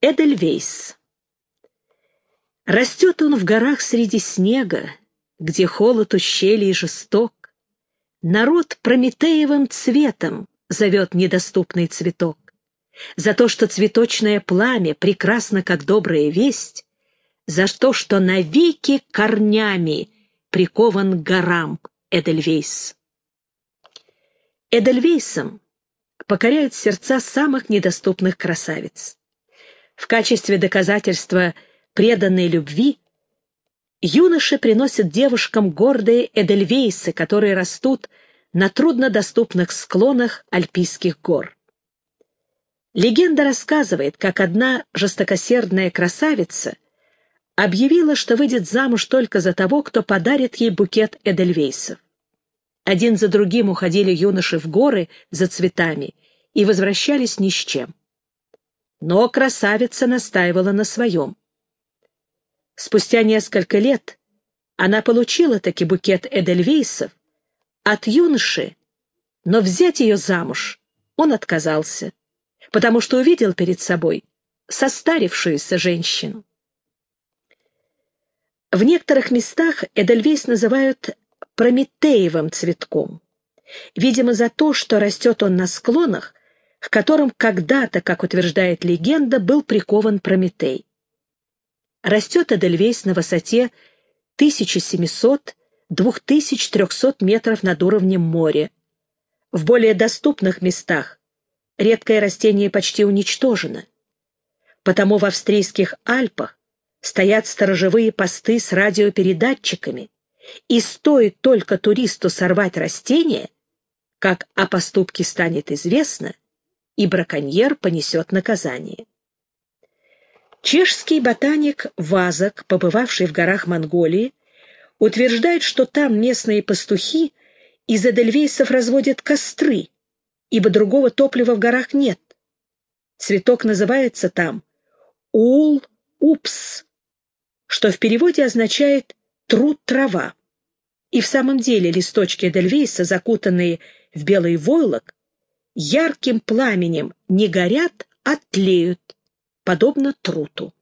Эдельвейс. Растет он в горах среди снега, где холод ущелий жесток. Народ Прометеевым цветом зовет недоступный цветок. За то, что цветочное пламя прекрасно, как добрая весть, за то, что навеки корнями прикован горам Эдельвейс. Эдельвейсом покоряют сердца самых недоступных красавиц. В качестве доказательства преданной любви юноши приносят девушкам гордые эдельвейсы, которые растут на труднодоступных склонах Альпийских гор. Легенда рассказывает, как одна жестокосердная красавица объявила, что выйдет замуж только за того, кто подарит ей букет эдельвейсов. Один за другим уходили юноши в горы за цветами и возвращались ни с чем. Но красавица настаивала на своем. Спустя несколько лет она получила таки букет Эдельвейсов от юноши, но взять ее замуж он отказался, потому что увидел перед собой состарившуюся женщину. В некоторых местах Эдельвейс называют прометеевым цветком, видимо, за то, что растет он на склонах, к которым когда-то, как утверждает легенда, был прикован Прометей. Растет Эдельвейс на высоте 1700-2300 метров над уровнем моря. В более доступных местах редкое растение почти уничтожено. Потому в австрийских Альпах стоят сторожевые посты с радиопередатчиками, и стоит только туристу сорвать растение, как о поступке станет известно — и браконьер понесет наказание. Чешский ботаник Вазок, побывавший в горах Монголии, утверждает, что там местные пастухи из эдельвейсов разводят костры, ибо другого топлива в горах нет. Цветок называется там ул-упс, что в переводе означает «труд трава». И в самом деле листочки эдельвейса, закутанные в белый войлок, ярким пламенем не горят, а тлеют, подобно труту.